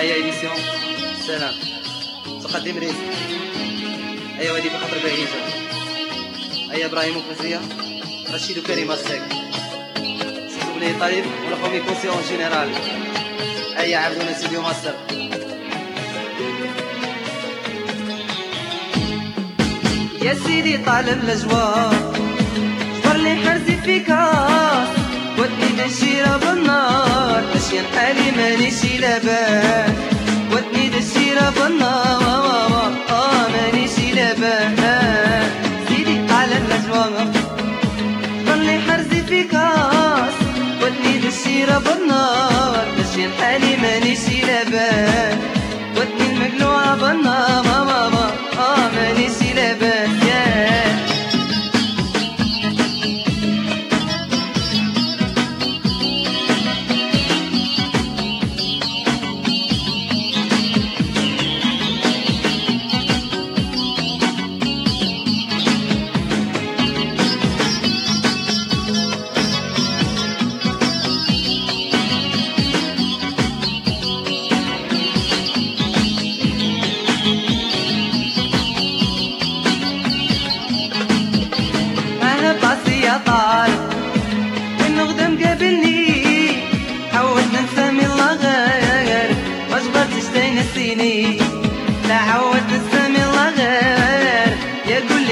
هيا ايديسيون سلام تقدم ريس هيا ودي بخطر بعيدة هيا إبراهيم وفزية رشيد وكريم الساك سيدو بني طالب ولا كونسيون جينيرال هيا عبدونا سيديو مصر يا سيدي طالب الأجواء جبر لي حرزي ودني دشيرة بالنار اشيان حالي مانيش لاباس ودني دشيرة بالنار آه مانيش لاباس سيدي طالب الأجواء. جبر لي حرزي في كاس.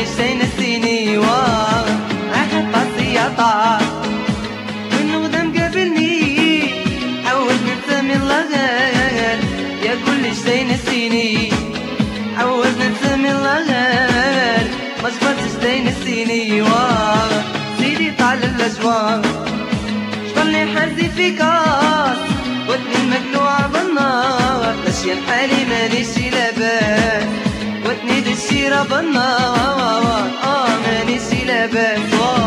يا قول لي تنسيني واه أنا باسي يا طارق من غير يا قول لي تنسيني حاولت ننسى من غير ما جبرتش تنسيني واه سيدي طال الاجواء جبرني حزي في كاس ودني المقلوعة بالنار اشيان حالي مانيش لاباس ودني دشيرة بالنار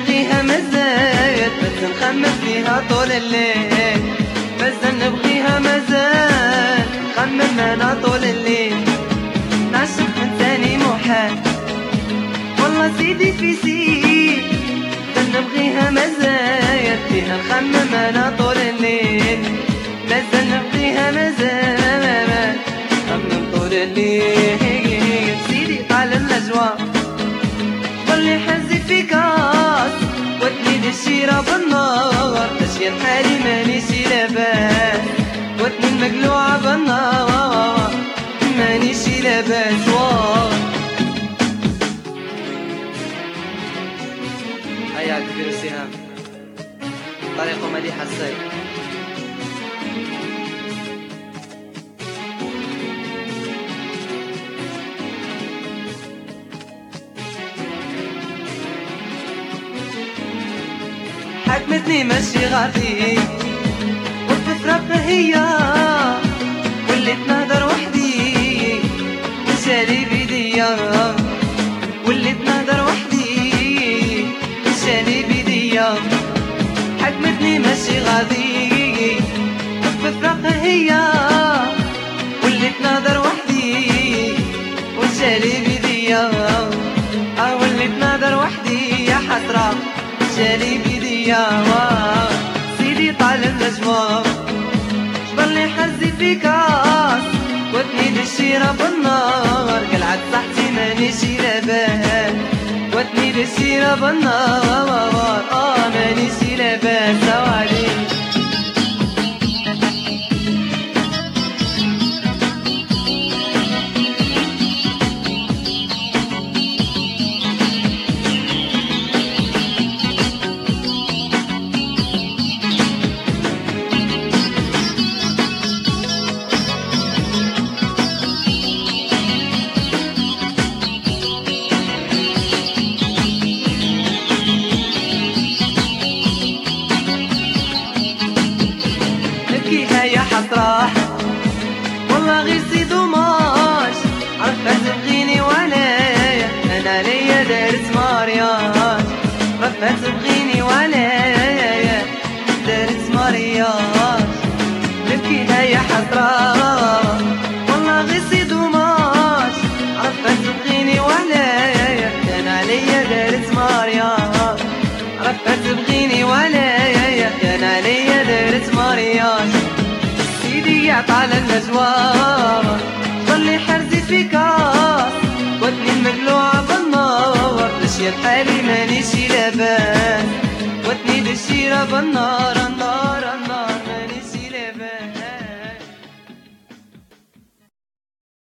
نبغيها مازال بس نخمم فيها طول الليل. مازال نبغيها مازال نخمم أنا طول الليل. نعشق من تاني محال. والله سيدي في سيد مازال نبغيها مازال فيها نخمم أنا طول الليل. مازال نبغيها مازال خمم طول الليل. دشيرة بالنار اشيان حالي مانيش لاباس. ودني المقلوعة بالنار مانيش لاباس. واه هيا كبير السهام طريق مليح السير حكمتني مشي غادي والفطرة هي واللي تنهدر وحدي مشالي بيديا واللي تنهدر وحدي مشالي بيديا. حكمتني مشي غادي والفطرة هي واللي تنهدر وحدي وشالي بيديا. آه واللي تنهدر وحدي يا حسرة شالي بيديا. واه سيدي طال الاجواء جبرني حزي في كاس ودني دشيرة بالنار. قلعت صحتي مانيش لاباس ودني دشيرة بالنار. يا حسرة والله غي سي دوماج عرفت تبغيني ولا كان عليا دارت ماريا عفا تبغيني ولا كان عليا دارت ماريا سيدي عطال النجوى ظلي حرزي في كاس. ودني مقلوعة بالنار. يا بحالي مانيش لاباس ودني بالشيرة بالنار. النار النار.